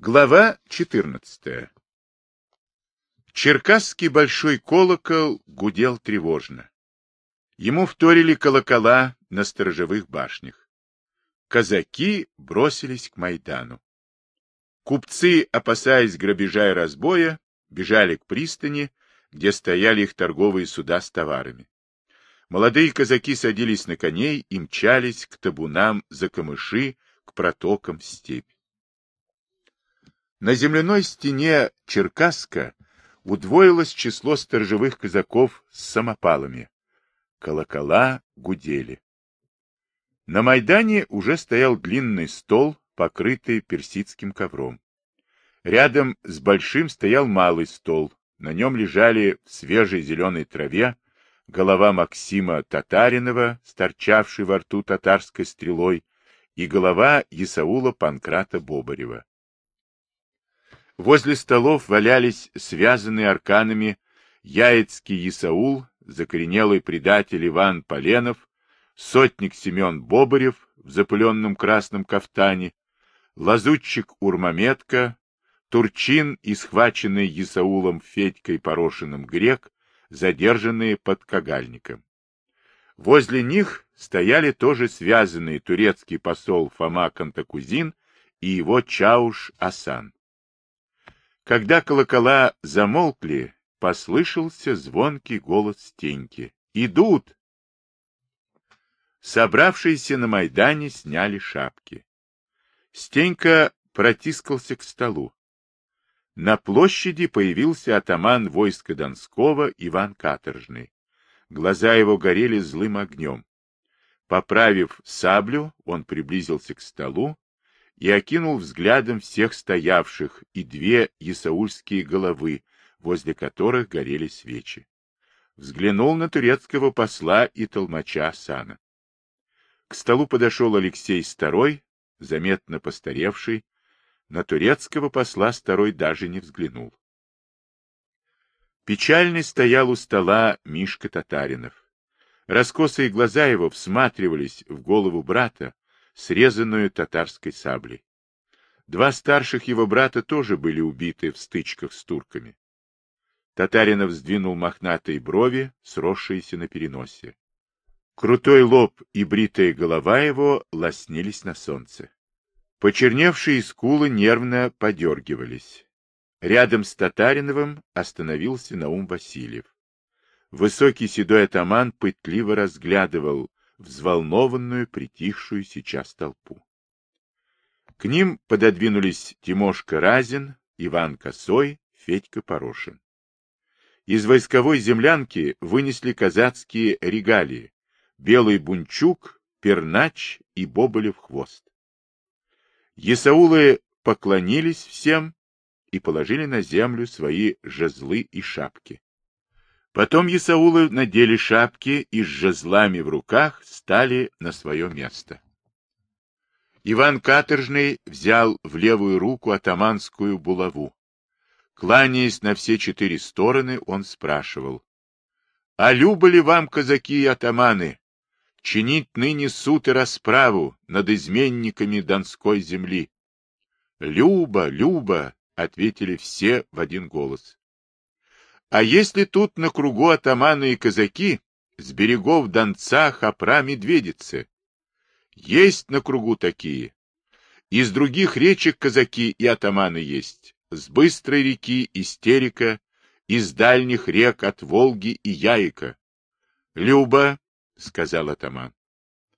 Глава 14. Черкасский большой колокол гудел тревожно. Ему вторили колокола на сторожевых башнях. Казаки бросились к Майдану. Купцы, опасаясь грабежа и разбоя, бежали к пристани, где стояли их торговые суда с товарами. Молодые казаки садились на коней и мчались к табунам за камыши, к протокам степь. На земляной стене Черкасска удвоилось число сторожевых казаков с самопалами. Колокола гудели. На Майдане уже стоял длинный стол, покрытый персидским ковром. Рядом с большим стоял малый стол. На нем лежали в свежей зеленой траве голова Максима Татаринова, сторчавшей во рту татарской стрелой, и голова Исаула Панкрата Бобарева. Возле столов валялись связанные арканами Яицкий Исаул, закоренелый предатель Иван Поленов, сотник Семен Бобарев в запыленном красном кафтане, лазутчик Урмаметка, Турчин и схваченный Исаулом Федькой Порошиным грек, задержанные под Кагальником. Возле них стояли тоже связанные турецкий посол Фома Кантакузин и его чауш Асан. Когда колокола замолкли, послышался звонкий голос Стеньки. «Идут!» Собравшиеся на Майдане сняли шапки. Стенька протискался к столу. На площади появился атаман войска Донского Иван Каторжный. Глаза его горели злым огнем. Поправив саблю, он приблизился к столу и окинул взглядом всех стоявших и две исаульские головы, возле которых горели свечи. Взглянул на турецкого посла и толмача Сана. К столу подошел Алексей Старой, заметно постаревший. На турецкого посла Старой даже не взглянул. Печальный стоял у стола Мишка Татаринов. Раскосые глаза его всматривались в голову брата, срезанную татарской саблей. Два старших его брата тоже были убиты в стычках с турками. Татаринов сдвинул мохнатые брови, сросшиеся на переносе. Крутой лоб и бритая голова его лоснились на солнце. Почерневшие скулы нервно подергивались. Рядом с Татариновым остановился Наум Васильев. Высокий седой атаман пытливо разглядывал взволнованную, притихшую сейчас толпу. К ним пододвинулись Тимошка Разин, Иван Косой, Федька Порошин. Из войсковой землянки вынесли казацкие регалии, белый бунчук, пернач и боболев хвост. Есаулы поклонились всем и положили на землю свои жезлы и шапки. Потом Исаулы надели шапки и с жезлами в руках стали на свое место. Иван Каторжный взял в левую руку атаманскую булаву. Кланяясь на все четыре стороны, он спрашивал. — А любо ли вам, казаки и атаманы, чинить ныне суд и расправу над изменниками Донской земли? — Люба, Люба, — ответили все в один голос. А если тут на кругу атаманы и казаки, с берегов Донца, Хапра, Медведицы? Есть на кругу такие. Из других речек казаки и атаманы есть. С быстрой реки Истерика, из дальних рек от Волги и Яика. — Люба, — сказал атаман,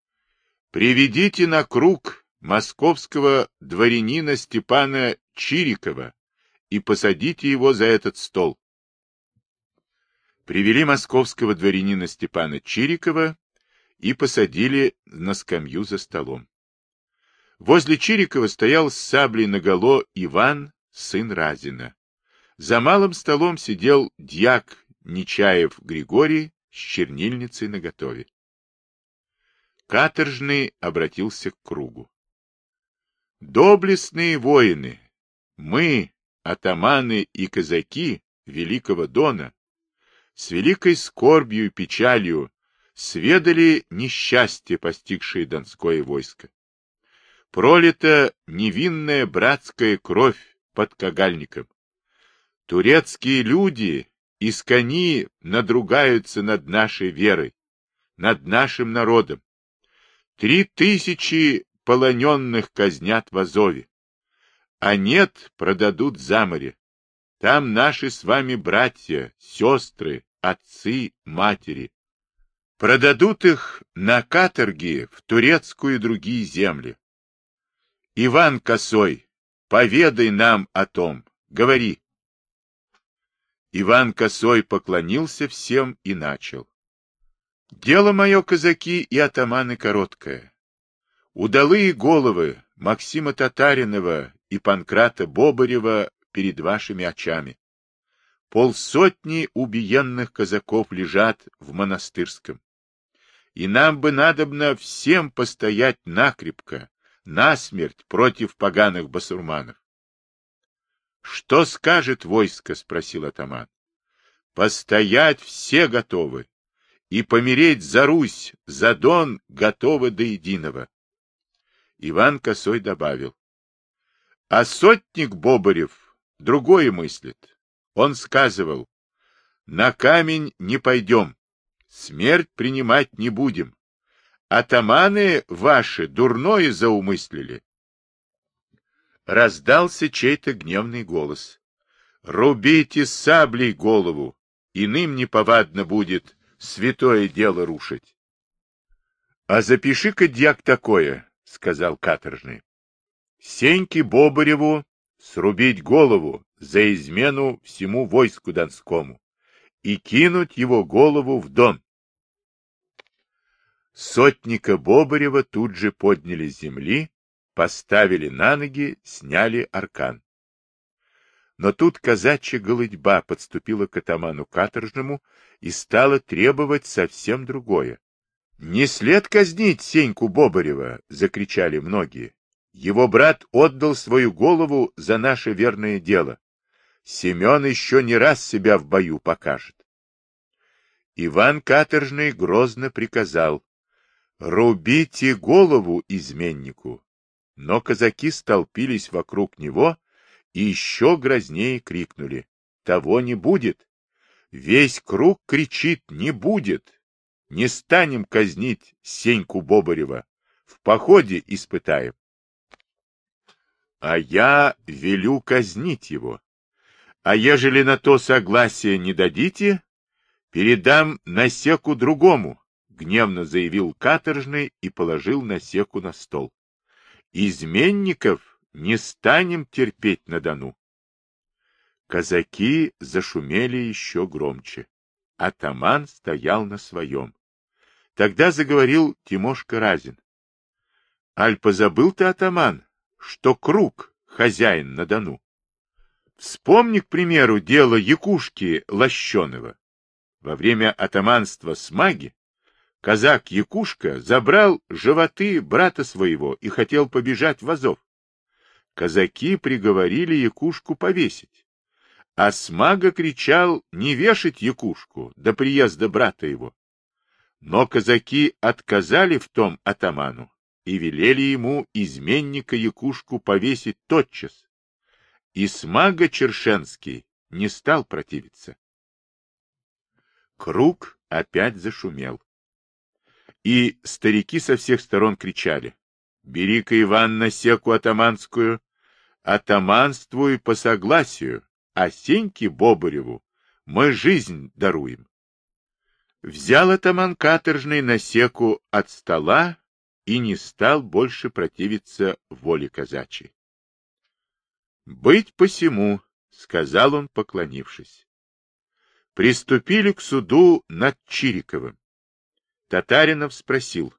— приведите на круг московского дворянина Степана Чирикова и посадите его за этот стол привели московского дворянина Степана Чирикова и посадили на скамью за столом. Возле Чирикова стоял с саблей наголо Иван, сын Разина. За малым столом сидел дьяк Нечаев Григорий с чернильницей наготове. Каторжный обратился к кругу. Доблестные воины, мы, атаманы и казаки Великого Дона, с великой скорбью и печалью сведали несчастье, постигшее Донское войско. Пролита невинная братская кровь под кагальником. Турецкие люди из кони надругаются над нашей верой, над нашим народом. Три тысячи полоненных казнят в Азове, а нет, продадут за море. Там наши с вами братья, сестры, отцы, матери. Продадут их на каторги в турецкую и другие земли. Иван Косой, поведай нам о том, говори. Иван Косой поклонился всем и начал. Дело мое, казаки и атаманы, короткое. Удалые головы Максима Татаринова и Панкрата Бобарева перед вашими очами. Полсотни убиенных казаков лежат в монастырском. И нам бы надобно всем постоять накрепко, насмерть против поганых басурманов. — Что скажет войско? — спросил атаман. — Постоять все готовы, и помереть за Русь, за Дон готовы до единого. Иван Косой добавил. — А сотник Бобарев другое мыслит. Он сказывал, на камень не пойдем, смерть принимать не будем. Атаманы ваши дурное заумыслили. Раздался чей-то гневный голос. Рубите саблей голову, иным неповадно будет святое дело рушить. — А запиши-ка, дьяк, такое, — сказал каторжный. — Сеньке Бобареву срубить голову за измену всему войску донскому и кинуть его голову в дон. Сотника Бобарева тут же подняли с земли, поставили на ноги, сняли аркан. Но тут казачья голытьба подступила к атаману каторжному и стала требовать совсем другое. — Не след казнить Сеньку Бобарева! — закричали многие. Его брат отдал свою голову за наше верное дело. Семен еще не раз себя в бою покажет. Иван Каторжный грозно приказал «Рубите голову изменнику!» Но казаки столпились вокруг него и еще грознее крикнули «Того не будет!» Весь круг кричит «Не будет!» Не станем казнить Сеньку Бобарева. В походе испытаем. А я велю казнить его. А ежели на то согласие не дадите, передам насеку другому, — гневно заявил каторжный и положил насеку на стол. Изменников не станем терпеть на Дону. Казаки зашумели еще громче. Атаман стоял на своем. Тогда заговорил Тимошка Разин. — Аль позабыл ты, атаман, что круг хозяин на Дону? Вспомни, к примеру, дело Якушки Лощеного. Во время атаманства с маги казак Якушка забрал животы брата своего и хотел побежать в Азов. Казаки приговорили Якушку повесить. А Смага кричал не вешать Якушку до приезда брата его. Но казаки отказали в том атаману и велели ему изменника Якушку повесить тотчас. И Смага Чершенский не стал противиться. Круг опять зашумел. И старики со всех сторон кричали. «Бери-ка, Иван, на секу атаманскую, атаманствуй по согласию, а Сеньке Бобареву мы жизнь даруем». Взял атаман каторжный на секу от стола и не стал больше противиться воле казачьей. «Быть посему», — сказал он, поклонившись приступили к суду над Чириковым. Татаринов спросил,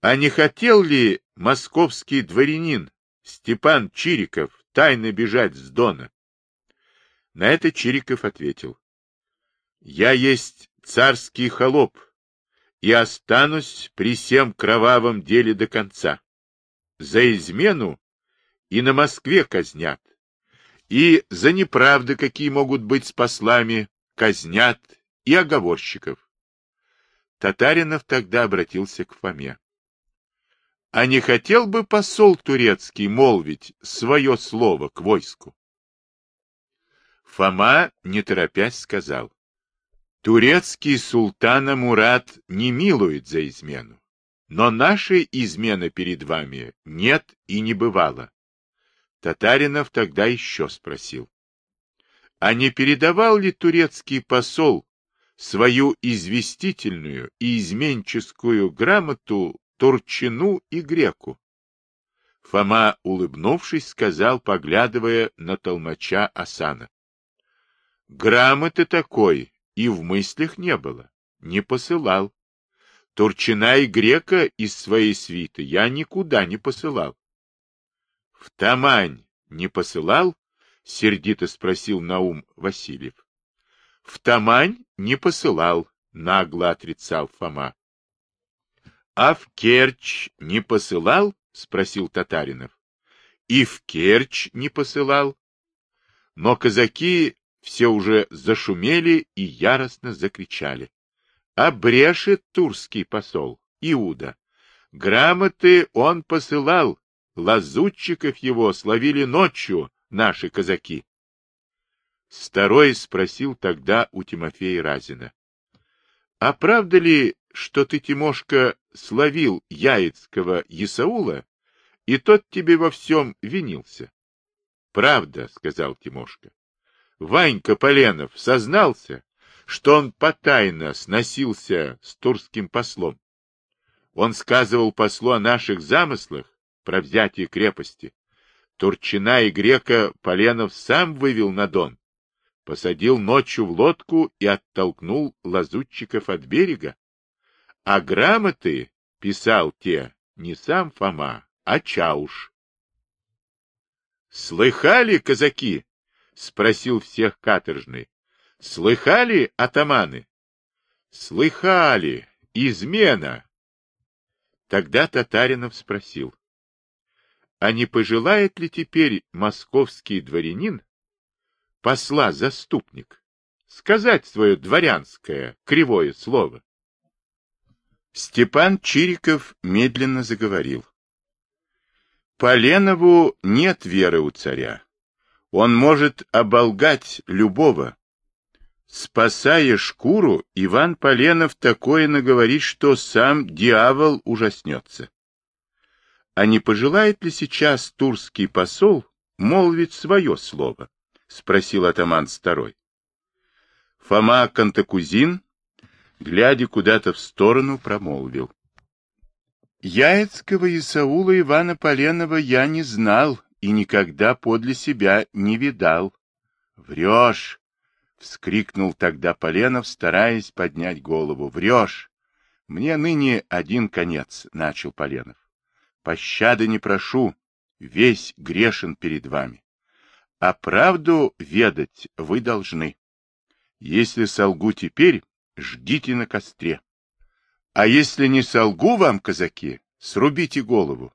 а не хотел ли московский дворянин Степан Чириков тайно бежать с Дона? На это Чириков ответил, я есть царский холоп и останусь при всем кровавом деле до конца. За измену и на Москве казнят, и за неправды, какие могут быть с послами, казнят и оговорщиков. Татаринов тогда обратился к Фоме. а не хотел бы посол турецкий молвить свое слово к войску? Фома, не торопясь, сказал, турецкий султана Мурат не милует за измену, но нашей измены перед вами нет и не бывало. Татаринов тогда еще спросил, а не передавал ли турецкий посол свою известительную и изменческую грамоту Турчину и Греку? Фома, улыбнувшись, сказал, поглядывая на толмача Асана. Грамоты такой и в мыслях не было, не посылал. Турчина и Грека из своей свиты я никуда не посылал. — В Тамань не посылал? — сердито спросил Наум Васильев. — В Тамань не посылал, — нагло отрицал Фома. — А в Керчь не посылал? — спросил Татаринов. — И в Керчь не посылал. Но казаки все уже зашумели и яростно закричали. А брешет турский посол, Иуда. Грамоты он посылал, лазутчиков его словили ночью наши казаки. Старой спросил тогда у Тимофея Разина. — А правда ли, что ты, Тимошка, словил Яицкого Исаула, и тот тебе во всем винился? — Правда, — сказал Тимошка. Ванька Поленов сознался, что он потайно сносился с турским послом. Он сказывал послу о наших замыслах про взятие крепости. Турчина и грека Поленов сам вывел на Дон, посадил ночью в лодку и оттолкнул лазутчиков от берега. А грамоты писал те не сам Фома, а Чауш. Слыхали, казаки, — спросил всех каторжный. — Слыхали, атаманы? — Слыхали. Измена. Тогда Татаринов спросил. — А не пожелает ли теперь московский дворянин, посла-заступник, сказать свое дворянское кривое слово? Степан Чириков медленно заговорил. Поленову нет веры у царя. Он может оболгать любого. Спасая шкуру, Иван Поленов такое наговорит, что сам дьявол ужаснется. А не пожелает ли сейчас турский посол молвить свое слово? — спросил атаман старой. Фома Кантакузин, глядя куда-то в сторону, промолвил. Яицкого Исаула Ивана Поленова я не знал и никогда подле себя не видал. — Врешь! — вскрикнул тогда Поленов, стараясь поднять голову. — Врешь! Мне ныне один конец, — начал Поленов. — Пощады не прошу, весь грешен перед вами. А правду ведать вы должны. Если солгу теперь, ждите на костре. А если не солгу вам, казаки, срубите голову.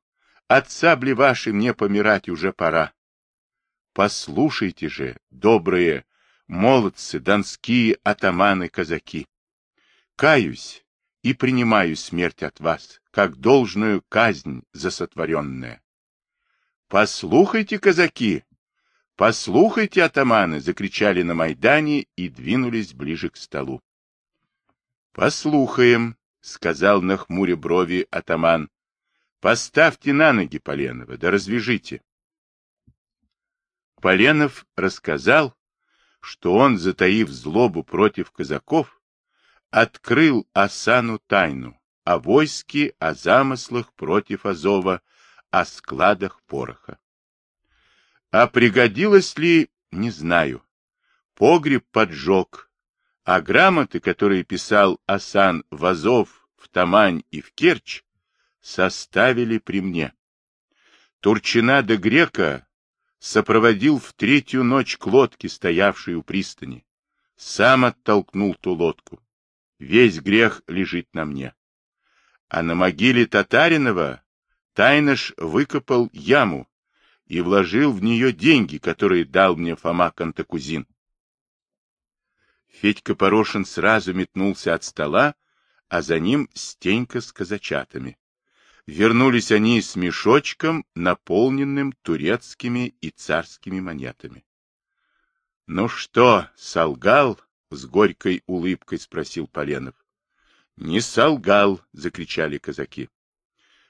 От сабли вашей мне помирать уже пора. Послушайте же, добрые молодцы, донские атаманы-казаки. Каюсь и принимаю смерть от вас, как должную казнь за сотворенное. Послухайте, казаки, послухайте, атаманы, закричали на Майдане и двинулись ближе к столу. Послухаем, сказал на хмуре брови атаман, Поставьте на ноги Поленова, да развяжите. Поленов рассказал, что он, затаив злобу против казаков, открыл Асану тайну о войске, о замыслах против Азова, о складах пороха. А пригодилось ли, не знаю. Погреб поджег, а грамоты, которые писал Асан в Азов, в Тамань и в Керчь, составили при мне. Турчина де Грека сопроводил в третью ночь к лодке, стоявшей у пристани. Сам оттолкнул ту лодку. Весь грех лежит на мне. А на могиле Татаринова Тайныш выкопал яму и вложил в нее деньги, которые дал мне Фома Кантакузин. Федька Порошин сразу метнулся от стола, а за ним Стенька с казачатами. Вернулись они с мешочком, наполненным турецкими и царскими монетами. — Ну что, солгал? — с горькой улыбкой спросил Поленов. — Не солгал! — закричали казаки.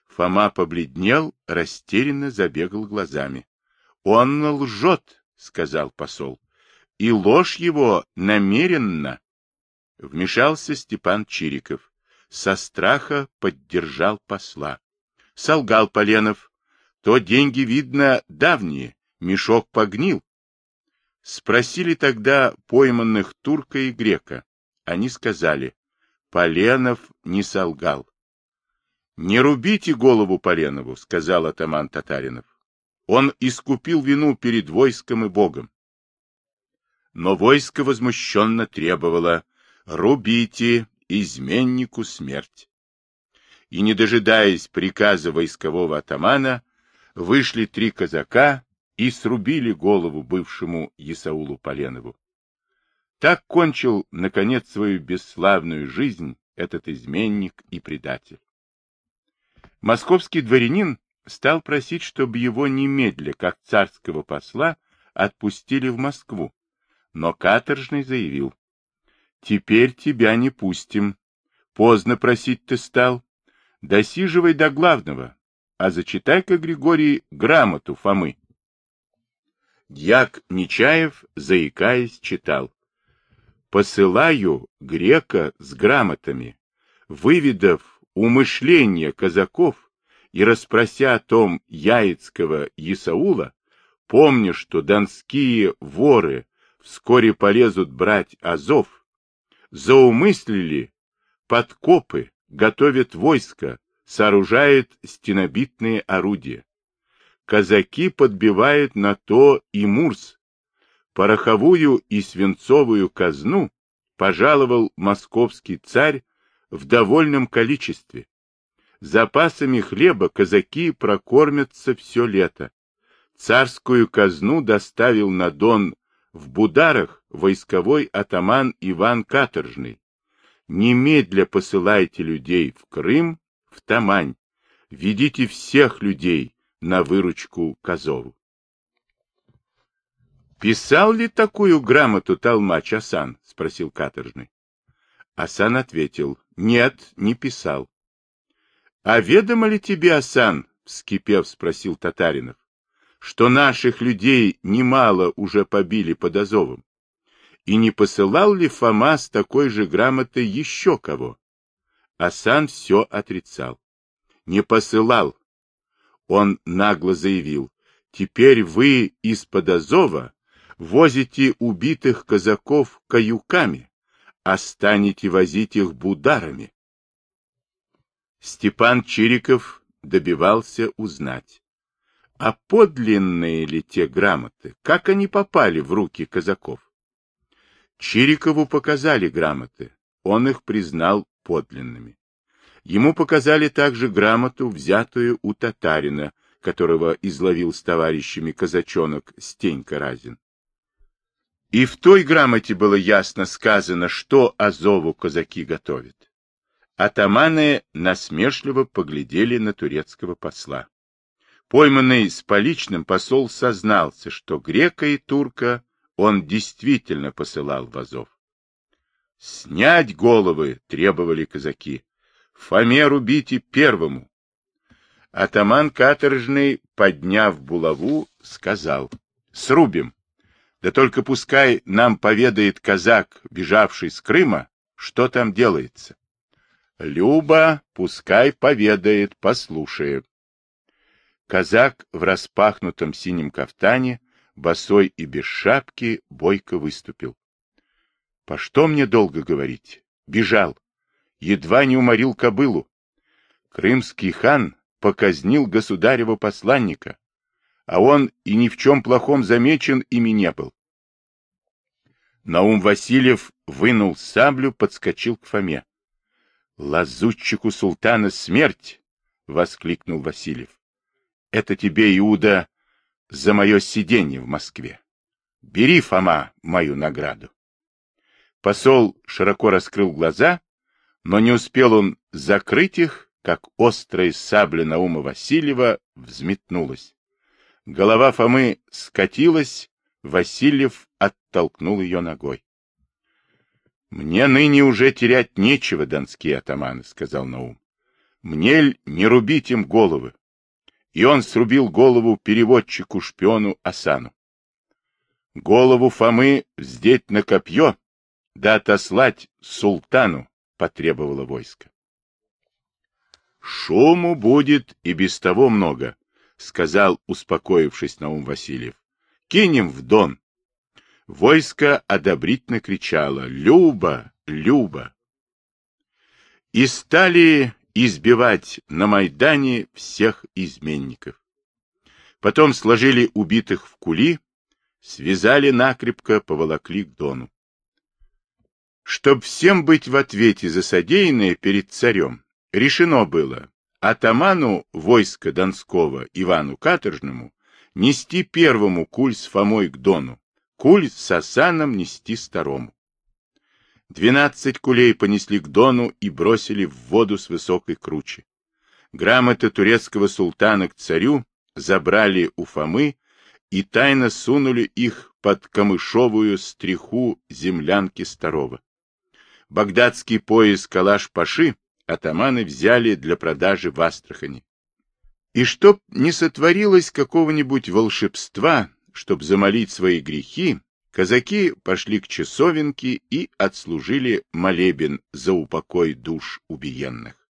Фома побледнел, растерянно забегал глазами. — Он лжет! — сказал посол. — И ложь его намеренно! Вмешался Степан Чириков. Со страха поддержал посла. Солгал Поленов. То деньги, видно, давние, мешок погнил. Спросили тогда пойманных турка и грека. Они сказали, Поленов не солгал. Не рубите голову Поленову, сказал атаман Татаринов. Он искупил вину перед войском и Богом. Но войско возмущенно требовало «Рубите, изменнику смерть!» И, не дожидаясь приказа войскового атамана, вышли три казака и срубили голову бывшему Исаулу Поленову. Так кончил, наконец, свою бесславную жизнь этот изменник и предатель. Московский дворянин стал просить, чтобы его немедля, как царского посла, отпустили в Москву, но каторжный заявил, «Теперь тебя не пустим. Поздно просить ты стал. Досиживай до главного, а зачитай-ка, Григорий, грамоту Фомы». Дьяк Нечаев, заикаясь, читал. «Посылаю грека с грамотами, выведав умышление казаков и расспрося о том Яицкого Исаула, помня, что донские воры вскоре полезут брать Азов, заумыслили подкопы, готовят войско, сооружает стенобитные орудия казаки подбивают на то и Мурс. Пороховую и свинцовую казну пожаловал московский царь в довольном количестве. Запасами хлеба казаки прокормятся все лето. Царскую казну доставил на Дон в Бударах войсковой атаман Иван Каторжный. Немедля посылайте людей в Крым, в Тамань. Ведите всех людей, на выручку Козову. «Писал ли такую грамоту Толмач Асан?» — спросил каторжный. Асан ответил, «Нет, не писал». «А ведомо ли тебе, Асан?» — вскипев спросил Татаринов, «что наших людей немало уже побили под Азовом? И не посылал ли Фома с такой же грамотой еще кого?» Асан все отрицал. «Не посылал, он нагло заявил, «Теперь вы из-под Азова возите убитых казаков каюками, а станете возить их бударами». Степан Чириков добивался узнать, а подлинные ли те грамоты, как они попали в руки казаков. Чирикову показали грамоты, он их признал подлинными. Ему показали также грамоту, взятую у татарина, которого изловил с товарищами казачонок Стенька Разин. И в той грамоте было ясно сказано, что Азову казаки готовят. Атаманы насмешливо поглядели на турецкого посла. Пойманный с поличным посол сознался, что грека и турка он действительно посылал в Азов. «Снять головы!» — требовали казаки. Фоме рубите первому. Атаман каторжный, подняв булаву, сказал, срубим. Да только пускай нам поведает казак, бежавший с Крыма, что там делается. Люба, пускай поведает, послушает. Казак в распахнутом синем кафтане, босой и без шапки, бойко выступил. — По что мне долго говорить? Бежал едва не уморил кобылу. Крымский хан показнил государева посланника, а он и ни в чем плохом замечен ими не был. Наум Васильев вынул саблю, подскочил к Фоме. — Лазутчику султана смерть! — воскликнул Васильев. — Это тебе, Иуда, за мое сиденье в Москве. Бери, Фома, мою награду. Посол широко раскрыл глаза но не успел он закрыть их, как острая сабля Наума Васильева взметнулась. Голова Фомы скатилась, Васильев оттолкнул ее ногой. — Мне ныне уже терять нечего, донские атаманы, — сказал Наум. — Мне не рубить им головы. И он срубил голову переводчику-шпиону Асану. Голову Фомы вздеть на копье, да отослать султану, потребовало войско. Шуму будет и без того много, сказал, успокоившись Наум Васильев. Кинем в дон. Войско одобрительно кричало «Люба! Люба!». И стали избивать на Майдане всех изменников. Потом сложили убитых в кули, связали накрепко, поволокли к Дону. Чтоб всем быть в ответе за содеянное перед царем, решено было атаману войска Донского Ивану Каторжному нести первому куль с Фомой к Дону, куль с Асаном нести второму. Двенадцать кулей понесли к Дону и бросили в воду с высокой кручи. Грамоты турецкого султана к царю забрали у Фомы и тайно сунули их под камышовую стриху землянки Старого. Багдадский пояс Калаш-Паши атаманы взяли для продажи в Астрахани. И чтоб не сотворилось какого-нибудь волшебства, чтоб замолить свои грехи, казаки пошли к часовенке и отслужили молебен за упокой душ убиенных.